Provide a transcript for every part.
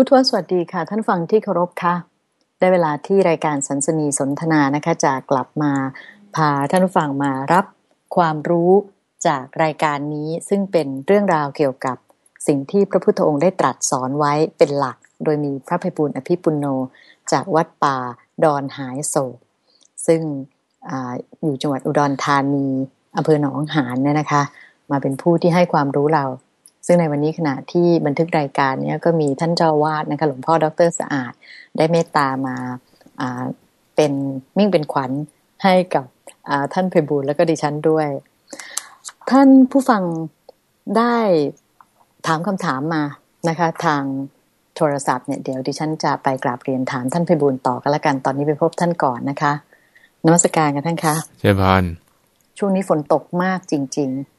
พุทธวสวัสดีค่ะ ท่านฟังที่เคารพค่ะ ได้เวลาที่รายการสันสนีสนทนานะคะจะกลับมาพาท่านฟังมารับความรู้จากรายการนี้ซึ่งเป็นเรื่องราวเกี่ยวกับสิ่งที่พระพุทธองค์ได้ตรัสสอนไว้เป็นหลัก โดยมีพระภัยบุญอภิปุโน จากวัดป่าดอนหายโศก ซึ่งออยู่จังหวัดอุดรธานีอำเภอหนองหานเนี่ยนะคะ มาเป็นผู้ที่ให้ความรู้เรา ซึ่งในวันนี้ขณะที่บันทึกรายการนี้ก็มีท่านเจ้าวาดนะคะหลวงพ่อดรสะอาด ได้เมตตามาเป็นมิ่งเป็นขวัญให้กับท่านเพบูลแล้วก็ดิฉันด้วย ท่านผู้ฟังได้ถามคำถามมานะคะ ทางโทรศัพท์เนี่ยเดี๋ยวดิฉันจะไปกราบเรียนถามท่านเพบูลต่อกันละกันตอนนี้ไปพบท่านก่อนนะคะนมัสการกันท่านคะเชิญพรช่วงนี้ฝนตกมากจริง ๆ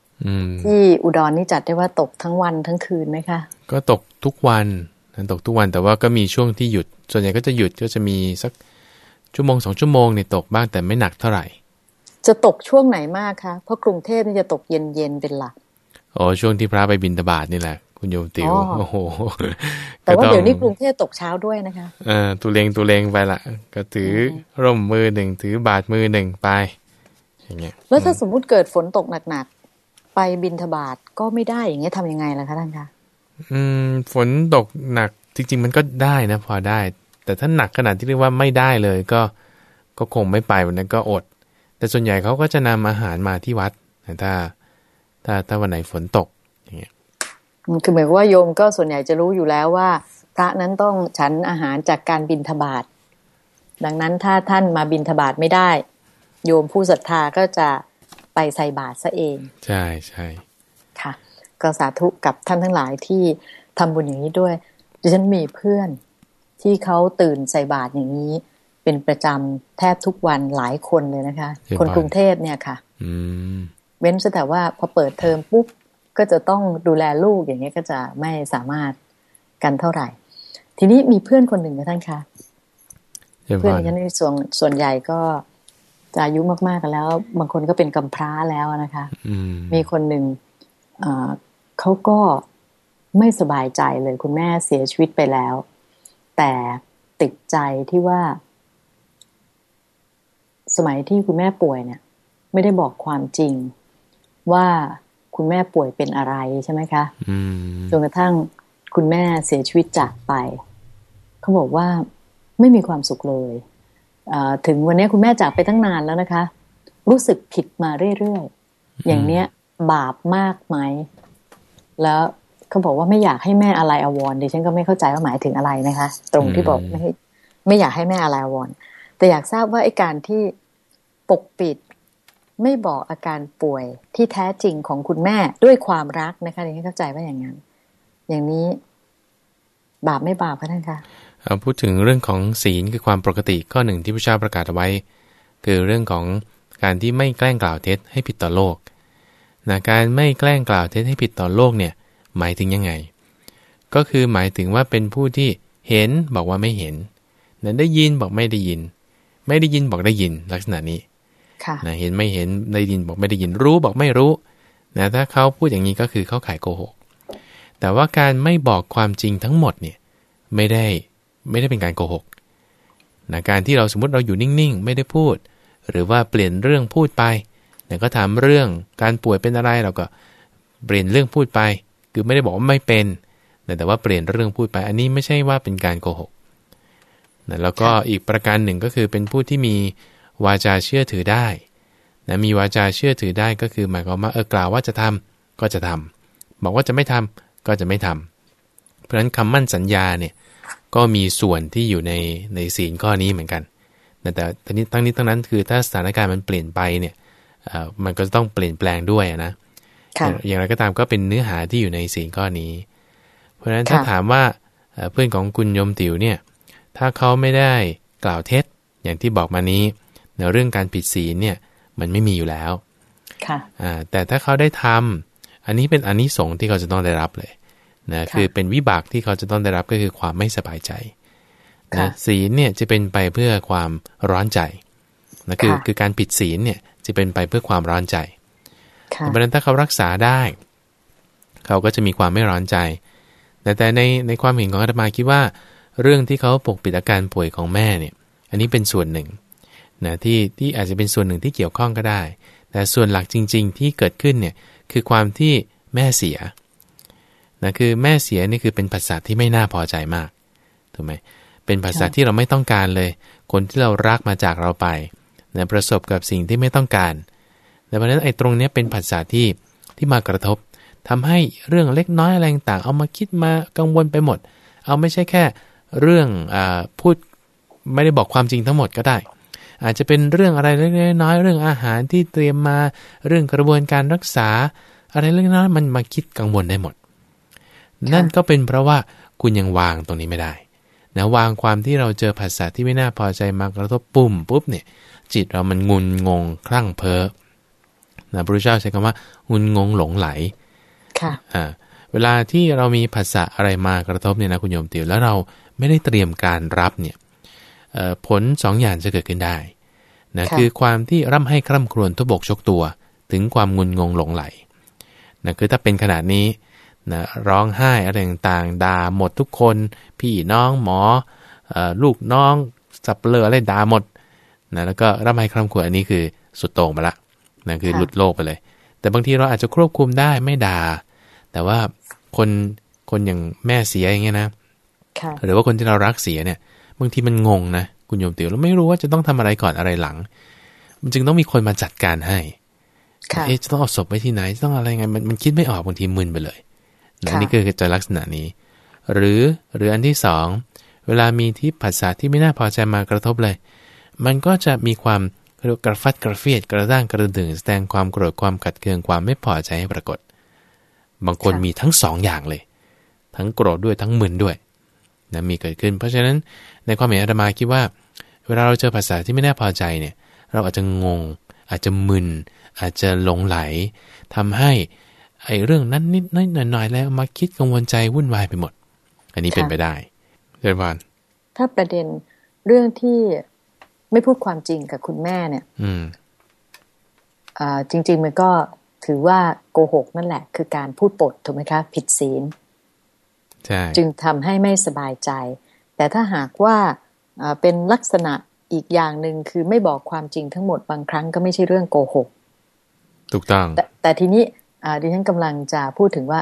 ที่อุดรนี่จัดได้ว่าตกทั้งวันทั้งคืนไหมคะก็ตกทุกวันตกทุกวันแต่ว่าก็มีช่วงที่หยุด ส่วนใหญ่ก็จะหยุดก็จะมีสักชั่วโมงสองชั่วโมงเนี่ยตกบ้างแต่ไม่หนักเท่าไหร่ จะตกช่วงไหนมากคะเพราะกรุงเทพนี่จะตกเย็นๆเป็นหลักอ๋อช่วงที่พระไปบินตบาทนี่แหละ คุณโยมติวโอ้โหแต่ว่าเดี๋ยวนี้กรุงเทพตกเช้าด้วยนะคะเออตุเลงตุเลงไปละก็ถือร่มมือหนึ่งถือบาทมือหนึ่งไป อย่างเงี้ยแล้วถ้าสมมุติเกิดฝนตกหนักๆ ไปบินทบาทก็ไม่ได้อย่างเงี้ยทำยังไงล่ะคะท่านคะอืม ฝนตกหนักจริง ๆ มันก็ได้นะพอได้ แต่ถ้าหนักขนาดที่เรียกว่าไม่ได้เลยก็ก็คงไม่ไปวันนั้นก็อด แต่ส่วนใหญ่เขาก็จะนำอาหารมาที่วัดถ้า ถ้าถ้าวันไหนฝนตกอย่างเงี้ยคือหมายว่าโยมก็ส่วนใหญ่จะรู้อยู่แล้วว่า พระนั้นต้องฉันอาหารจากการบินทบาทดังนั้นถ้าท่านมาบินทบาทไม่ได้ โยมผู้ศรัทธาก็จะ ไปใส่บาตรซะเอง ใช่ใช่ค่ะ ก็สาธุกับท่านทั้งหลายที่ทำบุญอย่างนี้ด้วยดิฉันมีเพื่อนที่เขาตื่นใส่บาตรอย่างนี้ เป็นประจำแทบทุกวันหลายคนเลยนะคะ คนกรุงเทพเนี่ยค่ะ อืเว้นแต่ว่าพอเปิดเทอมปุ๊บก็จะต้องดูแลลูกอย่างนี้ก็จะไม่สามารถกันเท่าไหร่ ทีนี้มีเพื่อนคนหนึ่งนะท่านคะเพื่อนฉันในส่วนส่วนใหญ่ก็ จะอายุมากๆกันแล้ว บางคนก็เป็นกำพร้าแล้วนะคะมีคนหนึ่งเขาก็ไม่สบายใจเลยคุณแม่เสียชีวิตไปแล้ว แต่ติดใจที่ว่า สมัยที่คุณแม่ป่วยเนี่ย ไม่ได้บอกความจริง ว่าคุณแม่ป่วยเป็นอะไรใช่ไหมคะจนกระทั่งคุณแม่เสียชีวิตจากไป เขาบอกว่าไม่มีความสุขเลย ถึงวันนี้คุณแม่จากไปตั้งนานแล้วนะคะ รู้สึกผิดมาเรื่อยๆ อย่างเนี้ยบาปมากไหม แล้วเขาบอกว่าไม่อยากให้แม่อะไรอววรดิฉันก็ไม่เข้าใจว่าหมายถึงอะไรนะคะ ตรงที่บอกไม่ไม่อยากให้แม่อะไรอววรแต่อยากทราบว่าไอ้การที่ปกปิดไม่บอกอาการป่วยที่แท้จริงของคุณแม่ด้วยความรักนะคะดิฉันเข้าใจว่าอย่างนั้น อย่างนี้ บาปไม่บาปคะท่านคะ พูดถึงเรื่องของศีลคือความปกติข้อหนึ่งที่พระเจ้าประกาศเอาไว้ คือเรื่องของการที่ไม่แกล้งกล่าวเท็จให้ผิดต่อโลกนะการไม่แกล้งกล่าวเท็จให้ผิดต่อโลกเนี่ยหมายถึงยังไง ก็คือหมายถึงว่าเป็นผู้ที่เห็นบอกว่าไม่เห็นนั้นได้ยินบอกไม่ได้ยิน ไม่ได้ยินบอกได้ยินลักษณะนี้นะเห็นไม่เห็นได้ยินบอกไม่ได้ยินรู้บอกไม่รู้นะถ้าเขาพูดอย่างนี้ก็คือเขาขายโกหกแต่ว่าการไม่บอกความจริงทั้งหมดเนี่ยไม่ได้ ไม่ได้เป็นการโกหกนะการที่เราสมมติเราอยู่นิ่งๆ ไม่ได้พูด หรือว่าเปลี่ยนเรื่องพูดไปนี่ยก็ถามเรื่องการป่วยเป็นอะไรเราก็เปลี่ยนเรื่องพูดไป คือไม่ได้บอกว่าไม่เป็นแต่ว่าเปลี่ยนเรื่องพูดไป อันนี้ไม่ใช่ว่าเป็นการโกหกนะแล้วก็อีกประการหนึ่งก็คือเป็นผู้ที่มีวาจาเชื่อถือได้นะมีวาจาเชื่อถือได้ก็คือหมายความว่าเออกล่าวว่าจะทำก็จะทำบอกว่าจะไม่ทำก็จะไม่ทำเพราะฉะนั้นคำมั่นสัญญาเนี่ย ก็มีส่วนที่อยู่ในในศีลข้อนี้เหมือนกัน แต่ทั้งนี้ทั้งนี้ทั้งนั้นคือถ้าสถานการณ์มันเปลี่ยนไปเนี่ยมันก็จะต้องเปลี่ยนแปลงด้วยนะอย่างไรก็ตามก็เป็นเนื้อหาที่อยู่ในศีลข้อนี้ เพราะฉะนั้นถ้าถามว่าเพื่อนของคุณยมติ๋วเนี่ย ถ้าเขาไม่ได้กล่าวเท็จอย่างที่บอกมานี้ในเรื่องการผิดศีลเนี่ยมันไม่มีอยู่แล้ว ค่ะแต่ถ้าเขาได้ทำอันนี้เป็นอันนี้สงที่เขาจะต้องได้รับเลย นะคือเป็นวิบากที่เขาจะต้องได้รับก็คือความไม่สบายใจนะศีลเนี่ยจะเป็นไปเพื่อความร้อนใจนะคือคือการผิดศีลเนี่ยจะเป็นไปเพื่อความร้อนใจเพราะนั้นถ้าเขารักษาได้ เขาก็จะมีความไม่ร้อนใจ แต่แต่ในในความเห็นของอาตมาคิดว่า เรื่องที่เขาปกปิดอาการป่วยของแม่เนี่ย อันนี้เป็นส่วนหนึ่งนะที่ที่อาจจะเป็นส่วนหนึ่งที่เกี่ยวข้องก็ได้ แต่ส่วนหลักจริง ๆ ที่เกิดขึ้นเนี่ยคือความที่แม่เสีย นะคือแม่เสียนี่คือเป็นภาษาที่ไม่น่าพอใจมากถูกไหมเป็นภาษาที่เราไม่ต้องการเลย คนที่เรารักมาจากเราไปนะประสบกับสิ่งที่ไม่ต้องการแต่เพราะนั้นไอ้ตรงนี้เป็นภาษาที่ที่มากระทบทำให้เรื่องเล็กน้อยอะไรต่างเอามาคิดมากังวลไปหมด เอาไม่ใช่แค่เรื่องอพูดไม่ได้บอกความจริงทั้งหมดก็ได้ อาจจะเป็นเรื่องอะไรเล็กน้อยเรื่องอาหารที่เตรียมมาเรื่องกระบวนการรักษา อะไรเล็กน้อยมันมาคิดกังวลได้หมด นั่นก็เป็นเพราะว่าคุณยังวางตรงนี้ไม่ได้นะวางความที่เราเจอภาษาที่ไม่น่าพอใจมากระทบปุ่มปุ๊บเนี่ย จิตเรามันงุนงงคลั่งเพ้อนะพระพุทธเจ้าใช้คำว่างุนงงหลงไหลค่ะอ่าเวลาที่เรามีภาษาอะไรมากระทบเนี่ยนะคุณโยมติวแล้วเราไม่ได้เตรียมการรับเนี่ยผลสองอย่างจะเกิดขึ้นได้นะคือความที่ร่ำให้คร่ำครวญทุบกชกตัว ถึงความงุนงงหลงไหลนะคือถ้าเป็นขนาดนี้ นะร้องไห้อะไรต่างๆด่าหมดทุกคน พี่น้องหมออลูกน้องสับเปลืออะไรด่าหมดนะแล้วก็ร่ำให้คร่ำครวญอันนี้คือสุดโต่งไปละนะคือหลุดโลกไปเลย แต่บางทีเราอาจจะควบคุมได้ไม่ด่า แต่ว่าคนคนอย่างแม่เสียอย่างเงี้ยนะหรือว่าคนที่เรารักเสียเนี่ย บางทีมันงงนะคุณโยมติ๋วเราไม่รู้ว่าจะต้องทำอะไรก่อนอะไรหลัง มันจึงต้องมีคนมาจัดการให้เอ๊ะจะต้องเอาศพไว้ที่ไหนต้องอะไรไงมันมันคิดไม่ออกบางทีมึนไปเลย นะนี่คือจะลักษณะนี้ หรือหรืออันที่สองเวลามีที่ภาษาที่ไม่น่าพอใจมากระทบเลย มันก็จะมีความเรียกกระฟัดกระเฟียดกระด้างกระดึงแสดงความโกรธความขัดเคืองความไม่พอใจให้ปรากฏ บางคนมีทั้งสองอย่างเลย ทั้งโกรธด้วยทั้งมึนด้วยนะมีเกิดขึ้น เพราะฉะนั้นในความเห็นอาตมาคิดว่า เวลาเราเจอภาษาที่ไม่น่าพอใจเนี่ย เราอาจจะงง อาจจะมึน อาจจะหลงไหลทำให้ ไอ้เรื่องนั้นนิดน้อยหน่อยแล้วมาคิดกังวลใจวุ่นวายไปหมด อันนี้เป็นไปได้เรียนวานถ้าประเด็นเรื่องที่ไม่พูดความจริงกับคุณแม่เนี่ย อืมอ่าจริง ๆ มันก็ถือว่าโกหกนั่นแหละ คือการพูดปดถูกไหมคะ ผิดศีลใช่จึงทำให้ไม่สบายใจ แต่ถ้าหากว่าเป็นลักษณะอีกอย่างหนึ่งคือไม่บอกความจริงทั้งหมดบางครั้งก็ไม่ใช่เรื่องโกหก ถูกต้องแต่แต่ทีนี้ ดิฉันกำลังจะพูดถึงว่า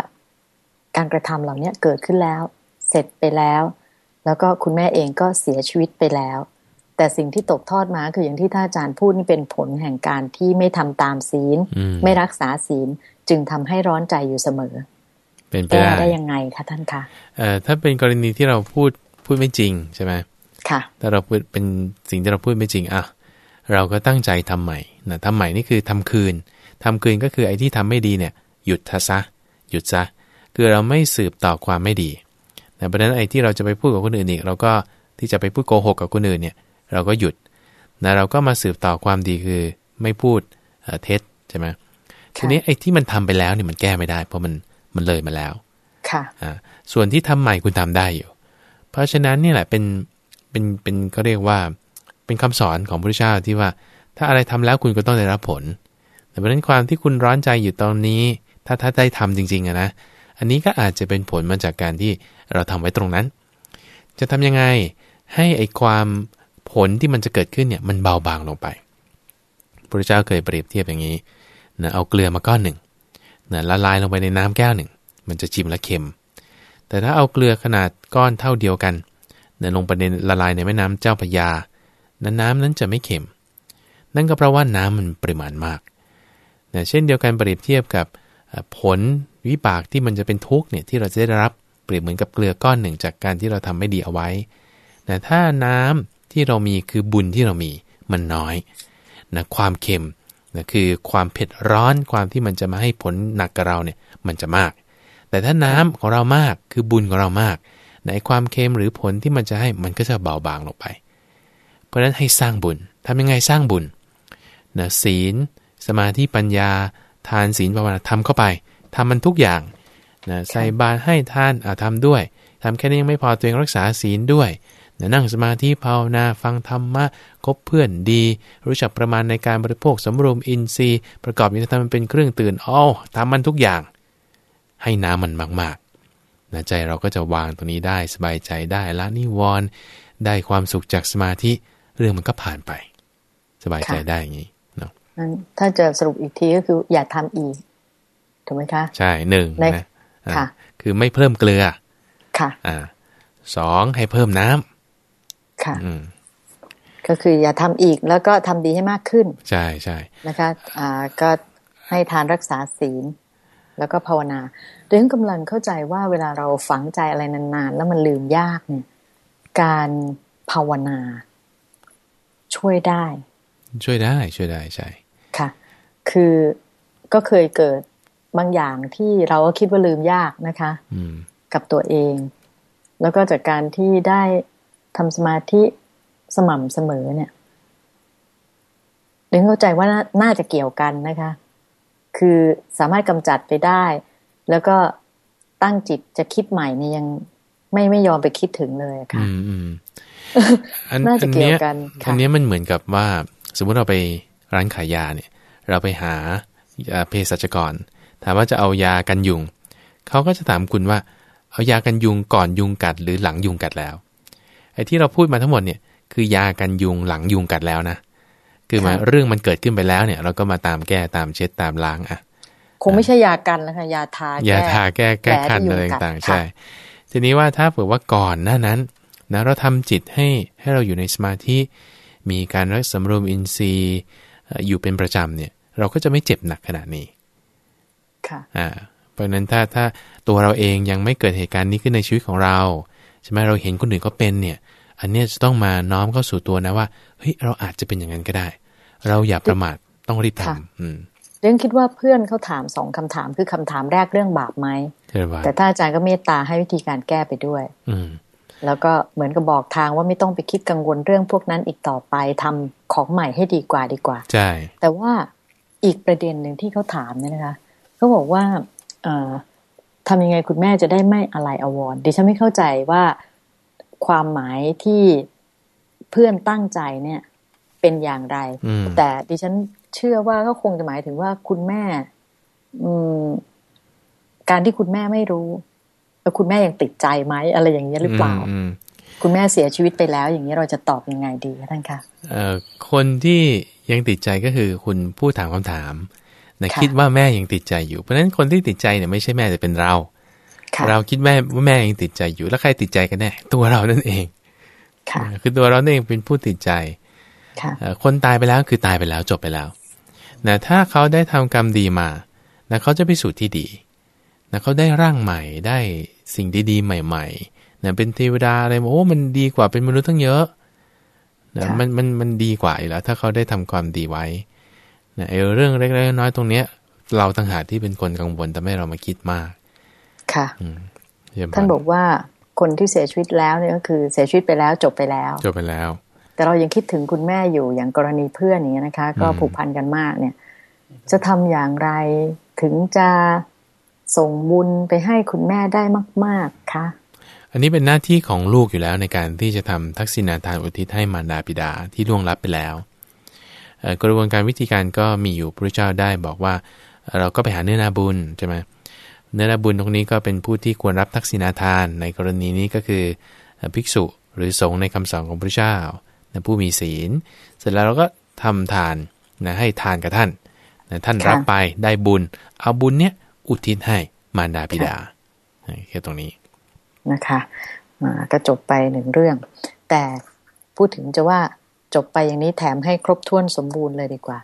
การกระทำเหล่านี้เกิดขึ้นแล้ว เสร็จไปแล้ว แล้วก็คุณแม่เองก็เสียชีวิตไปแล้ว แต่สิ่งที่ตกทอดมาคืออย่างที่ท่านอาจารย์พูดนี่เป็นผลแห่งการที่ไม่ทำตามศีล ไม่รักษาศีลจึงทำให้ร้อนใจอยู่เสมอ เป็นไปได้ได้ยังไงคะท่านคะเอ่อถ้าเป็นกรณีที่เราพูดพูดไม่จริงใช่ไหมค่ะถ้าเราพูดเป็นสิ่งที่เราพูดไม่จริงอะเราก็ตั้งใจทำใหม่นะทำใหม่นี่คือทำคืน ทำคืนก็คือไอ้ที่ทำไม่ดีเนี่ยหยุดทซะ หยุดซะ คือเราไม่สืบต่อความไม่ดีนะเพราะฉะนั้นไอ้ที่เราจะไปพูดกับคนอื่นอีก เราก็ที่จะไปพูดโกหกกับคนอื่นเนี่ยเราก็หยุดนะเราก็มาสืบต่อความดีคือไม่พูดเท็จใช่ไหมทีนี้ไอ้ที่มันทำไปแล้วเนี่ยมันแก้ไม่ได้ เพราะมันมันเลยมาแล้ว ค่ะอ่าส่วนที่ทำใหม่คุณทำได้อยู่ เพราะฉะนั้นนี่แหละเป็นเป็นเป็นก็เรียกว่าเป็นคำสอนของพระพุทธเจ้าที่ว่า ถ้าอะไรทำแล้วคุณก็ต้องได้รับผล แต่เพราะนั้นความที่คุณร้อนใจอยู่ตอนนี้ ถ้าถ้าได้ทำจริงๆอะนะ อันนี้ก็อาจจะเป็นผลมาจากการที่เราทำไว้ตรงนั้น จะทำยังไงให้ไอความผลที่มันจะเกิดขึ้นเนี่ยมันเบาบางลงไปพระเจ้าเคยเปรียบเทียบอย่างนี้นะเอาเกลือมาก้อนหนึ่งนะละลายลงไปในน้ำแก้วหนึ่ง มันจะชิมและเค็ม แต่ถ้าเอาเกลือขนาดก้อนเท่าเดียวกันนะลงไปในละลายในแม่น้ำเจ้าพยานั้นน้ำนั้นจะไม่เค็ม นั่นก็เพราะว่าน้ำมันปริมาณมาก นะเช่นเดียวกันเปรียบเทียบกับผลวิบากที่มันจะเป็นทุกข์เนี่ยที่เราจะได้รับเปรียบเหมือนกับเกลือก้อนหนึ่งจากการที่เราทำไม่ดีเอาไว้แต่ถ้าน้ำที่เรามีคือบุญที่เรามีมันน้อยนะความเค็มนะคือความเผ็ดร้อนความที่มันจะมาให้ผลหนักกับเราเนี่ยมันจะมาก แต่ถ้าน้ำของเรามากคือบุญของเรามากในความเค็มหรือผลที่มันจะให้มันก็จะเบาบางลงไป เพราะฉะนั้นให้สร้างบุญทำยังไงสร้างบุญนะศีล สมาธิปัญญาทานศีลภาวนาทำเข้าไปทำมันทุกอย่างนะใส่บาตรให้ทานอ่าทำด้วยทำแค่นี้ยังไม่พอตัวเองรักษาศีลด้วยนะนั่งสมาธิภาวนาฟังธรรมะคบเพื่อนดี รู้จักประมาณในการบริโภคสำรวมอินทรีย์ ประกอบอินทรรมมันเป็นเครื่องตื่นอ้อทำมันทุกอย่าง ให้น้ำมันมากนะใจเราก็จะวางตรงนี้ได้สบายใจได้ละนิวรณ์ได้ความสุขจากสมาธิเรื่องมันก็ผ่านไป สบายใจได้อย่างนี้เนาะนั้น ถ้าจะสรุปอีกทีก็คืออย่าทำอีกถูกไหมคะใช่หนึ่งในนะอ่าค่ะ คือไม่เพิ่มเกลือ ค่ะ อ่าสองให้เพิ่มน้ำค่ะอืมก็คืออย่าทำอีกแล้วก็ทำดีให้มากขึ้น ใช่ใช่นะคะอ่าก็ให้ทานรักษาศีล แล้วก็ภาวนาเรื่องกำลังเข้าใจว่าเวลาเราฝังใจอะไรนานๆ แล้วมันลืมยากเนี่ย การภาวนา ช่วยได้ ช่วยได้ช่วยได้ใช่ ค่ะคือก็เคยเกิดบางอย่างที่เราก็คิดว่าลืมยากนะคะอืมกับตัวเอง แล้วก็จากการที่ได้ทำสมาธิสม่ำเสมอเนี่ยเรียนเข้าใจว่าน่าน่าจะเกี่ยวกันนะคะ คือสามารถกำจัดไปได้ แล้วก็ตั้งจิตจะคิดใหม่เนี่ยยังไม่ไม่ยอมไปคิดถึงเลยอะอืค่ะมอืมอันน่าจะอันเกี่เนี้ยยวกันค่ะอันเนี้ยมันเหมือนกับว่า สมมุติเราไปร้านขายยาเนี่ย เราไปหาเอ่อเภสัชกร ถามว่าจะเอายากันยุง เขาก็จะถามคุณว่า เอายากันยุงก่อนยุงกัด หรือหลังยุงกัดแล้ว ไอ้ที่เราพูดมาทั้งหมดเนี่ยคือยากันยุงหลังยุงกัดแล้วนะ คือมาค่ะเรื่องมันเกิดขึ้นไปแล้วเนี่ย เราก็มาตามแก้ตามเช็ดตามล้างอะ คงไม่ใช่ยากันแล้วค่ะยาทาแก้ยาทาแก้แก้แผลคันที่ยุงอะไรกัดต่างๆค่ะใช่ ทีนี้ว่าถ้าเผื่อว่าก่อนหน้านั้นนะเราทำจิตให้ให้เราอยู่ในสมาธิ มีการรักสำรวมอินทรีย์เอ่ออยู่เป็นประจำเนี่ย เราก็จะไม่เจ็บหนักขนาดนี้ค่ะอ่าเพราะฉะนั้นถ้าถ้าตัวเราเองยังไม่เกิดเหตุการณ์นี้ขึ้นในชีวิตของเราใช่ไหมเราเห็นคนอื่นก็เป็นเนี่ย อันเนี้ยจะต้องมาน้อมเข้าสู่ตัวนะว่าเฮ้ยเราอาจจะเป็นอย่างนั้นก็ได้ เราอย่าประมาทต้องรีบค่ะทำอืมเรื่องคิดว่าเพื่อนเขาถามสองคำถามคือคำถามแรกเรื่องบาปไหมเชิญว่าแต่ถ้าอาจารย์ก็เมตตาให้วิธีการแก้ไปด้วย อืมแล้วก็เหมือนกับบอกทางว่าไม่ต้องไปคิดกังวลเรื่องพวกนั้นอีกต่อไปทำของใหม่ให้ดีกว่าดีกว่า ใช่ แต่ว่า อีกประเด็นหนึ่งที่เขาถามเนี่ยนะคะเขาบอกว่าเอ่อทำยังไงคุณแม่จะได้ไม่อะไรอาวรณ์ดิฉันไม่เข้าใจว่าความหมายที่เพื่อนตั้งใจเนี่ยเป็นอย่างไรอืมแต่ดิฉันเชื่อว่าก็คงจะหมายถึงว่าคุณแม่อืมการที่คุณแม่ไม่รู้แล้วคุณแม่ยังติดใจไหมอะไรอย่างเงี้ยหรือเปล่าอืมคุณแม่เสียชีวิตไปแล้ว อย่างนี้เราจะตอบยังไงดีคะท่านคะเอ่อคนที่ ยังติดใจก็คือคุณผู้ถามคำถามนะค่ะคิดว่าแม่ยังติดใจอยู่ เพราะฉะนั้นคนที่ติดใจเนี่ยไม่ใช่แม่แต่เป็นเราค่ะเราคิดแม่ว่าแม่ยังติดใจอยู่ แล้วใครติดใจกันแน่ตัวเรานั่นเองค่ะคือตัวเรานั่นเองเป็นผู้ติดใจค่ะเอ่อคนตายไปแล้วคือตายไปแล้วจบไปแล้วนะถ้าเขาได้ทำกรรมดีมานะเขาจะไปสู่ที่ดีนะเขาได้ร่างใหม่ได้สิ่งดีๆใหม่ๆนะเป็นเทวดาอะไรโอ้มันดีกว่าเป็นมนุษย์ตั้งเยอะ นะค่ะมันมันมันดีกว่าอยู่แล้ว ถ้าเขาได้ทำความดีไว้นะไอ้เรื่องเล็กๆน้อยๆตรงเนี้ย เราต่างหากที่เป็นคนกังวลทำให้เรามาคิดมาก ค่ะเยี่ยมท่านบอกว่าคนที่เสียชีวิตแล้วเนี่ยก็คือเสียชีวิตไปแล้วจบไปแล้ว จบไปแล้ว แต่เรายังคิดถึงคุณแม่อยู่อย่างกรณีเพื่อนอย่างนี้ยนะคะ ก็อืมผูกพันกันมากเนี่ย จะทำอย่างไรถึงจะส่งบุญไปให้คุณแม่ได้มาก ๆคะ อันนี้เป็นหน้าที่ของลูกอยู่แล้วในการที่จะทำทักษิณาทานอุทิศให้มารดาบิดาที่ล่วงลับไปแล้วเอ่อกระบวนการวิธีการก็มีอยู่พระเจ้าได้บอกว่าเอ่อเราก็ไปหาเนื้อนาบุญใช่ไหมเนื้อนาบุญตรงนี้ก็เป็นผู้ที่ควรรับทักษิณาทานในกรณีนี้ก็คือเอ่อภิกษุหรือสงฆ์ในคำสอนของพระเจ้านะผู้มีศีล เสร็จแล้วเราก็ทำทานนะให้ทานกับท่านนะท่านรับไปได้บุญ เอาบุญเนี้ยอุทิศให้มารดาบิดาแค่ตรงนี้ นะคะอ่าก็จบไปหนึ่งเรื่อง แต่พูดถึงจะว่าจบไปอย่างนี้แถมให้ครบถ้วนสมบูรณ์เลยดีกว่า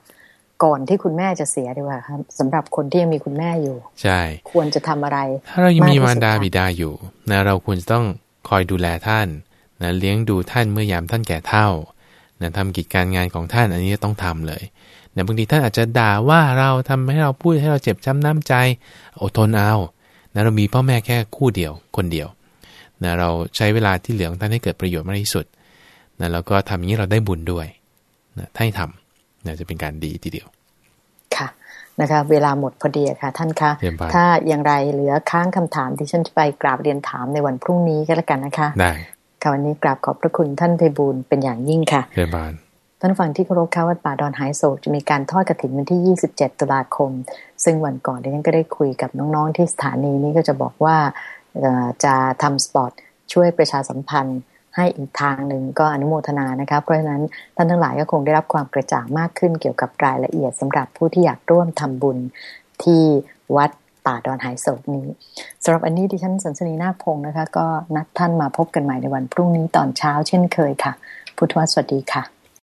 ก่อนที่คุณแม่จะเสียดีกว่าครับสำหรับคนที่ยังมีคุณแม่อยู่ ใช่ ควรจะทำอะไร ถ้าเรายังมีมากที่สุดมารดาค่ะบิดาอยู่นะเราควรจะต้องคอยดูแลท่านนะเลี้ยงดูท่านเมื่อยามท่านแก่เฒ่านะทำกิจการงานของท่านอันนี้ต้องทำเลยนะบางทีท่านอาจจะด่าว่าเราทำให้เราพูดให้เราเจ็บช้ำน้ำใจอดทนเอานะเรามีพ่อแม่แค่คู่เดียว คนเดียว นะเราใช้เวลาที่เหลือของท่านให้เกิดประโยชน์มากที่สุดนะแล้วก็ทำอย่างนี้เราได้บุญด้วยนะถ้าให้ทำนะจะเป็นการดีทีเดียว ค่ะนะคะ เวลาหมดพอดีอะค่ะ ท่านคะเยี่ยมครับถ้าอย่างไรเหลือค้างคำถามที่ฉันจะไปกราบเรียนถามในวันพรุ่งนี้ก็แล้วกันนะคะได้ค่ะวันนี้กราบขอบพระคุณท่านไพบูลย์เป็นอย่างยิ่งค่ะเรียนบานท่านผู้ฟังที่เคารพค่ะวัดป่าดอนหายโศกจะมีการทอดกระถิ่นวันที่ 27 ตุลาคม ซึ่งวันก่อนดิฉันก็ได้คุยกับน้องๆที่สถานีนี้ก็จะบอกว่า จะทำสปอตช่วยประชาสัมพันธ์ให้อีกทางหนึ่งก็อนุโมทนานะคะเพราะฉะนั้นท่านทั้งหลายก็คงได้รับความกระจ่างมากขึ้นเกี่ยวกับรายละเอียดสำหรับผู้ที่อยากร่วมทำบุญที่วัดป่าดอนหายโศกนี้สำหรับอันนี้ดิฉันสันสนีนาคพงศ์นะคะ ก็นัดท่านมาพบกันใหม่ในวันพรุ่งนี้ตอนเช้าเช่นเคยค่ะ พุทธวสวัสดีค่ะ